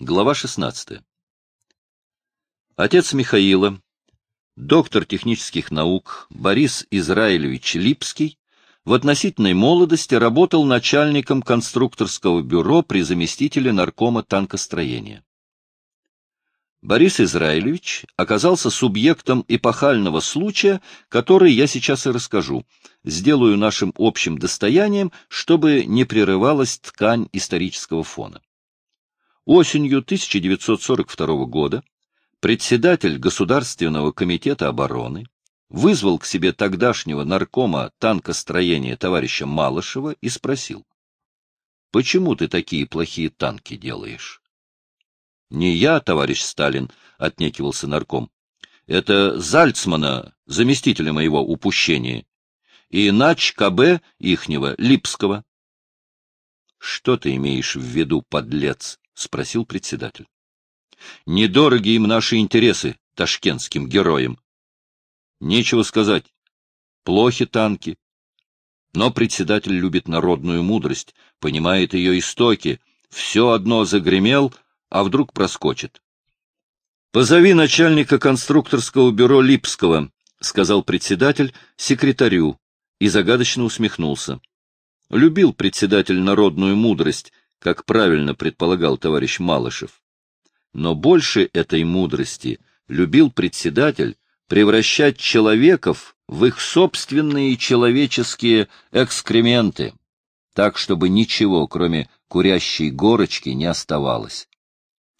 Глава 16. Отец Михаила, доктор технических наук Борис Израилевич Липский, в относительной молодости работал начальником конструкторского бюро при заместителе наркома танкостроения. Борис Израилевич оказался субъектом эпохального случая, который я сейчас и расскажу, сделаю нашим общим достоянием, чтобы не прерывалась ткань исторического фона. Осенью 1942 года председатель Государственного комитета обороны вызвал к себе тогдашнего наркома танкостроения товарища Малышева и спросил, «Почему ты такие плохие танки делаешь?» Не я, товарищ Сталин, — отнекивался нарком. Это Зальцмана, заместителя моего упущения, и нач КБ ихнего, Липского. — Что ты имеешь в виду, подлец? — спросил председатель. — Недороги им наши интересы, ташкентским героям. Нечего сказать. Плохи танки. Но председатель любит народную мудрость, понимает ее истоки. Все одно загремел — а вдруг проскочит. — Позови начальника конструкторского бюро Липского, — сказал председатель секретарю и загадочно усмехнулся. Любил председатель народную мудрость, как правильно предполагал товарищ Малышев. Но больше этой мудрости любил председатель превращать человеков в их собственные человеческие экскременты, так, чтобы ничего, кроме курящей горочки, не оставалось.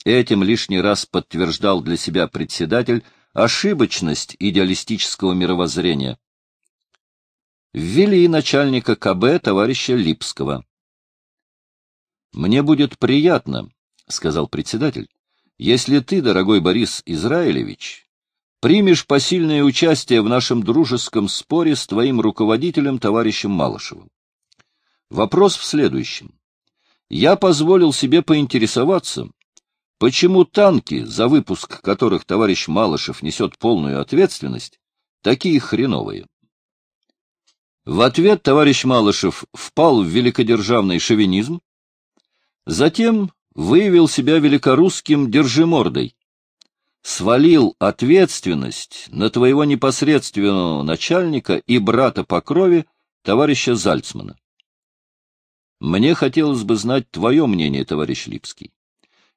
Этим лишний раз подтверждал для себя председатель ошибочность идеалистического мировоззрения. Ввели начальника КБ товарища Липского. «Мне будет приятно», — сказал председатель, — «если ты, дорогой Борис Израилевич, примешь посильное участие в нашем дружеском споре с твоим руководителем, товарищем Малышевым. Вопрос в следующем. Я позволил себе поинтересоваться, Почему танки, за выпуск которых товарищ Малышев несет полную ответственность, такие хреновые? В ответ товарищ Малышев впал в великодержавный шовинизм, затем выявил себя великорусским держимордой, свалил ответственность на твоего непосредственного начальника и брата по крови, товарища Зальцмана. Мне хотелось бы знать твое мнение, товарищ Липский.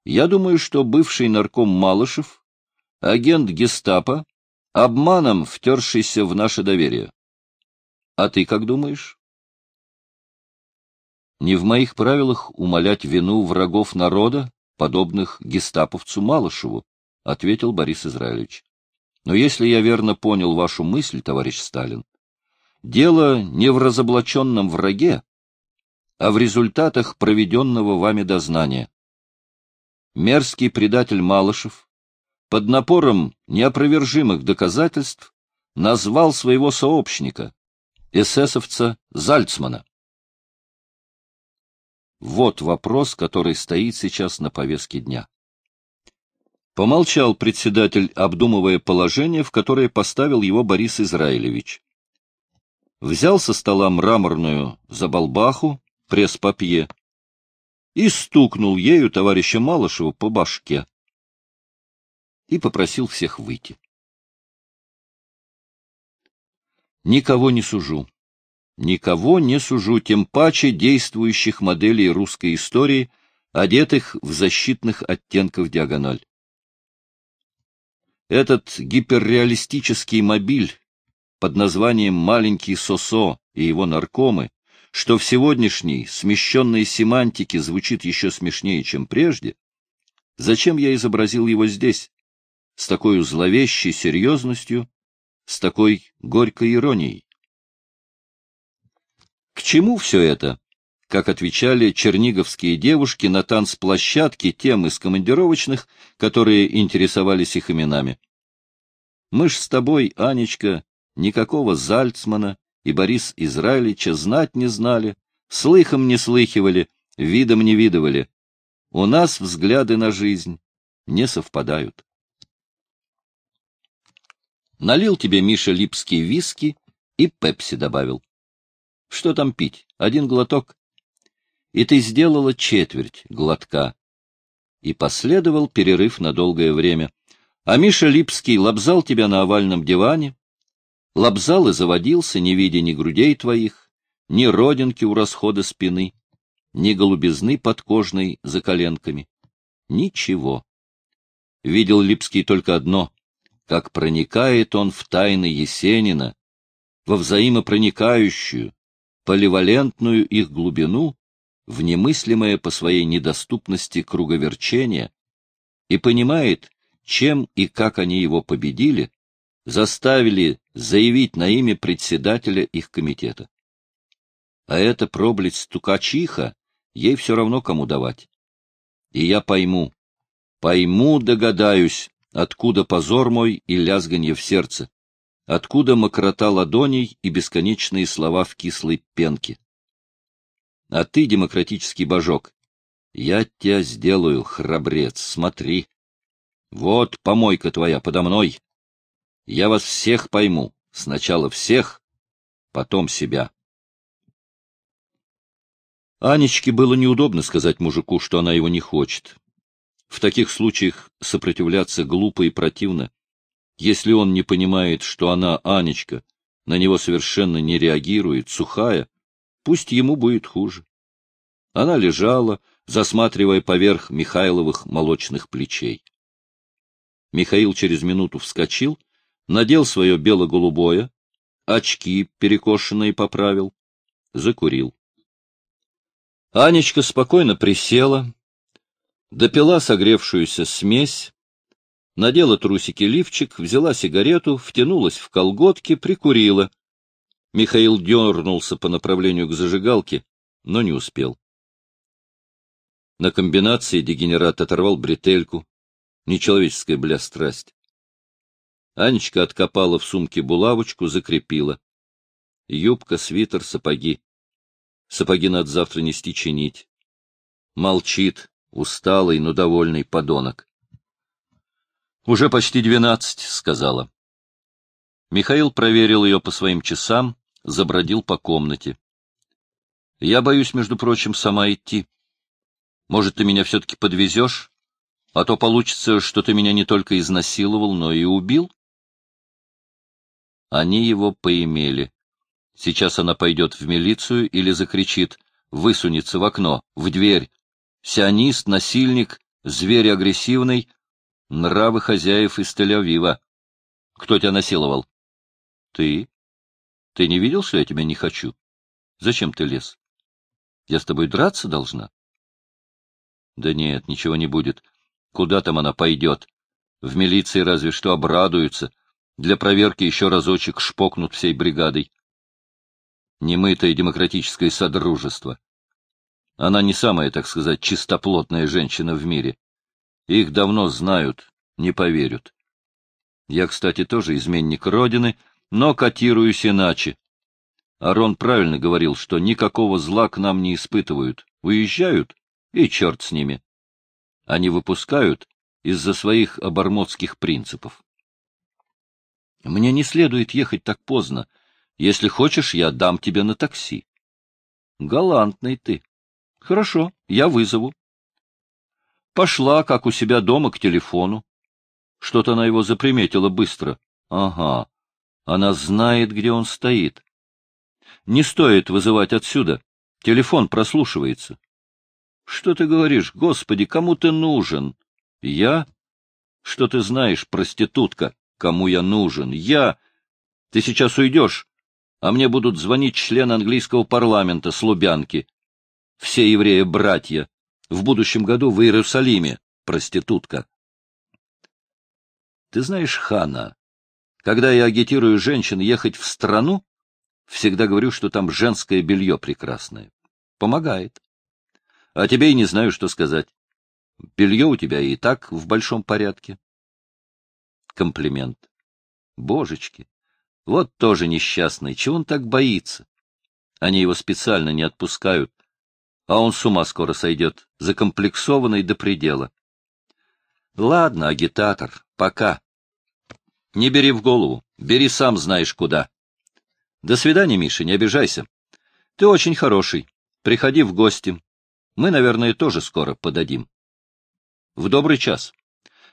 Я думаю, что бывший нарком Малышев, агент гестапо, обманом втершийся в наше доверие. А ты как думаешь? Не в моих правилах умолять вину врагов народа, подобных гестаповцу Малышеву, — ответил Борис Израилевич. Но если я верно понял вашу мысль, товарищ Сталин, дело не в разоблаченном враге, а в результатах проведенного вами дознания мерзкий предатель Малышев под напором неопровержимых доказательств назвал своего сообщника, эсэсовца Зальцмана. Вот вопрос, который стоит сейчас на повестке дня. Помолчал председатель, обдумывая положение, в которое поставил его Борис Израилевич. Взял со стола мраморную забалбаху, пресс-папье, и стукнул ею товарища Малышева по башке и попросил всех выйти. Никого не сужу. Никого не сужу, тем паче действующих моделей русской истории, одетых в защитных оттенков диагональ. Этот гиперреалистический мобиль под названием «Маленький Сосо» и его наркомы что в сегодняшней смещенной семантике звучит еще смешнее, чем прежде, зачем я изобразил его здесь, с такой зловещей серьезностью, с такой горькой иронией? К чему все это? Как отвечали черниговские девушки на танцплощадке тем из командировочных, которые интересовались их именами. Мы ж с тобой, Анечка, никакого Зальцмана, и Борис Израилевича знать не знали, слыхом не слыхивали, видом не видывали. У нас взгляды на жизнь не совпадают. Налил тебе Миша липский виски и пепси добавил. Что там пить? Один глоток. И ты сделала четверть глотка. И последовал перерыв на долгое время. А Миша Липский лобзал тебя на овальном диване, лобзал и заводился, не видя ни грудей твоих, ни родинки у расхода спины, ни голубизны подкожной за коленками. Ничего. Видел Липский только одно — как проникает он в тайны Есенина, во взаимопроникающую, поливалентную их глубину, в немыслимое по своей недоступности круговерчение, и понимает, чем и как они его победили, заставили заявить на имя председателя их комитета. А это проблить стукачиха, ей все равно кому давать. И я пойму, пойму, догадаюсь, откуда позор мой и лязганье в сердце, откуда мокрота ладоней и бесконечные слова в кислой пенке. А ты, демократический божок, я тебя сделаю, храбрец, смотри. Вот помойка твоя подо мной. Я вас всех пойму, сначала всех, потом себя. Анечке было неудобно сказать мужику, что она его не хочет. В таких случаях сопротивляться глупо и противно. Если он не понимает, что она, Анечка, на него совершенно не реагирует, сухая, пусть ему будет хуже. Она лежала, засматривая поверх Михайловых молочных плечей. Михаил через минуту вскочил, надел свое бело-голубое, очки перекошенные поправил, закурил. Анечка спокойно присела, допила согревшуюся смесь, надела трусики-лифчик, взяла сигарету, втянулась в колготки, прикурила. Михаил дернулся по направлению к зажигалке, но не успел. На комбинации дегенерат оторвал бретельку. Нечеловеческая, бля, страсть. Анечка откопала в сумке булавочку, закрепила. Юбка, свитер, сапоги. Сапоги надо завтра нести чинить. Молчит, усталый, но довольный подонок. — Уже почти двенадцать, — сказала. Михаил проверил ее по своим часам, забродил по комнате. — Я боюсь, между прочим, сама идти. Может, ты меня все-таки подвезешь? А то получится, что ты меня не только изнасиловал, но и убил. Они его поимели. Сейчас она пойдет в милицию или закричит, высунется в окно, в дверь. Сионист, насильник, зверь агрессивный, нравы хозяев из Тель-Авива. Кто тебя насиловал? Ты. Ты не видел, что я тебя не хочу? Зачем ты лез? Я с тобой драться должна? Да нет, ничего не будет. Куда там она пойдет? В милиции разве что обрадуются. Для проверки еще разочек шпокнут всей бригадой немытое демократическое содружество. Она не самая, так сказать, чистоплотная женщина в мире. Их давно знают, не поверят. Я, кстати, тоже изменник Родины, но котируюсь иначе. Арон правильно говорил, что никакого зла к нам не испытывают. Уезжают, и черт с ними. Они выпускают из-за своих обормотских принципов. Мне не следует ехать так поздно, если хочешь, я дам тебе на такси. Галантный ты. Хорошо, я вызову. Пошла, как у себя дома, к телефону. Что-то она его заприметила быстро. Ага, она знает, где он стоит. Не стоит вызывать отсюда. Телефон прослушивается. Что ты говоришь? Господи, кому ты нужен? Я? Что ты знаешь, проститутка? Кому я нужен? Я? Ты сейчас уйдешь, а мне будут звонить члены английского парламента с Лубянки. Все евреи-братья. В будущем году в Иерусалиме, проститутка. Ты знаешь, Хана, когда я агитирую женщин ехать в страну, всегда говорю, что там женское белье прекрасное. Помогает. А тебе и не знаю, что сказать. Белье у тебя и так в большом порядке. Комплимент. Божечки, вот тоже несчастный, чего он так боится? Они его специально не отпускают, а он с ума скоро сойдет, закомплексованный до предела. Ладно, агитатор, пока. Не бери в голову, бери сам знаешь куда. До свидания, Миша, не обижайся. Ты очень хороший, приходи в гости. Мы, наверное, тоже скоро подадим. В добрый час.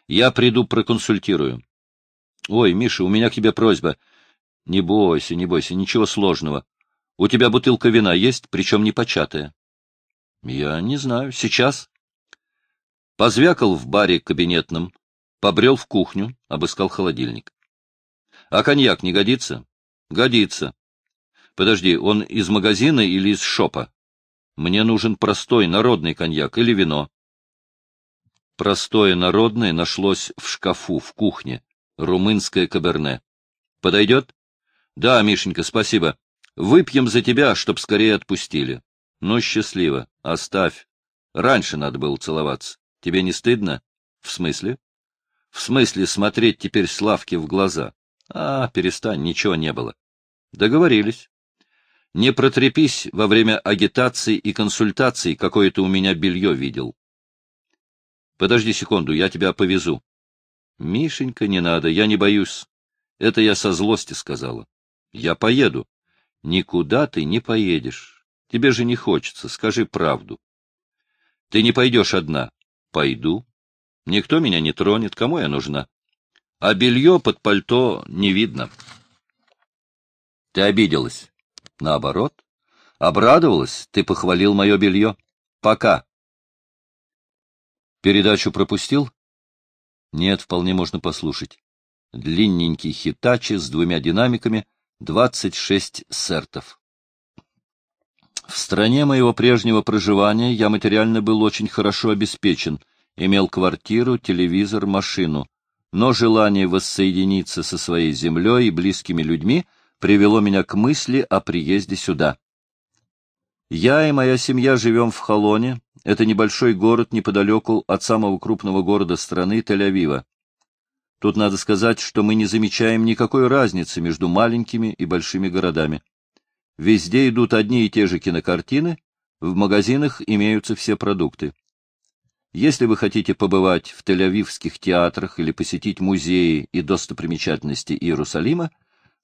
Я приду проконсультирую. Ой, Миша, у меня к тебе просьба. Не бойся, не бойся, ничего сложного. У тебя бутылка вина есть, причем не початая. Я не знаю. Сейчас? Позвякал в баре кабинетном, побрел в кухню, обыскал холодильник. А коньяк не годится? Годится. Подожди, он из магазина или из шопа? Мне нужен простой народный коньяк или вино. Простое народное нашлось в шкафу, в кухне. Румынское каберне. Подойдет? Да, Мишенька, спасибо. Выпьем за тебя, чтоб скорее отпустили. Ну, счастливо. Оставь. Раньше надо было целоваться. Тебе не стыдно? В смысле? В смысле смотреть теперь Славке в глаза? А, перестань, ничего не было. Договорились. Не протрепись во время агитации и консультаций, какое-то у меня белье видел. Подожди секунду, я тебя повезу. Мишенька, не надо, я не боюсь. Это я со злости сказала. Я поеду. Никуда ты не поедешь. Тебе же не хочется, скажи правду. Ты не пойдешь одна. Пойду. Никто меня не тронет, кому я нужна? А белье под пальто не видно. Ты обиделась. Наоборот. Обрадовалась, ты похвалил мое белье. Пока. Передачу пропустил? Нет, вполне можно послушать. Длинненький хитачи с двумя динамиками, 26 сертов. В стране моего прежнего проживания я материально был очень хорошо обеспечен, имел квартиру, телевизор, машину, но желание воссоединиться со своей землей и близкими людьми привело меня к мысли о приезде сюда. Я и моя семья живем в Холоне, это небольшой город неподалеку от самого крупного города страны Тель-Авива. Тут надо сказать, что мы не замечаем никакой разницы между маленькими и большими городами. Везде идут одни и те же кинокартины, в магазинах имеются все продукты. Если вы хотите побывать в Тель-Авивских театрах или посетить музеи и достопримечательности Иерусалима,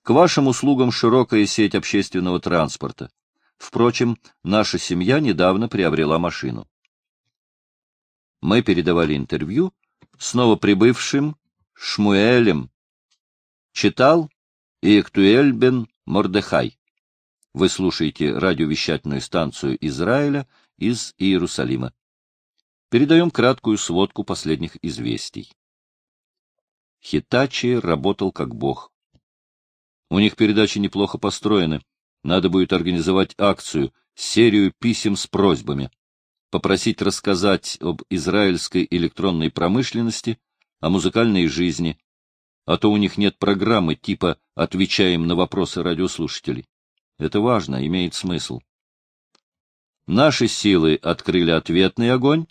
к вашим услугам широкая сеть общественного транспорта. Впрочем, наша семья недавно приобрела машину. Мы передавали интервью снова прибывшим Шмуэлем. Читал Иектуэль бен Мордехай. Вы слушаете радиовещательную станцию Израиля из Иерусалима. Передаем краткую сводку последних известий. Хитачи работал как бог. У них передачи неплохо построены. Надо будет организовать акцию, серию писем с просьбами. Попросить рассказать об израильской электронной промышленности, о музыкальной жизни, а то у них нет программы типа «Отвечаем на вопросы радиослушателей». Это важно, имеет смысл. Наши силы открыли ответный огонь.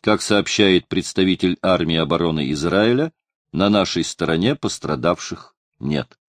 Как сообщает представитель армии обороны Израиля, на нашей стороне пострадавших нет.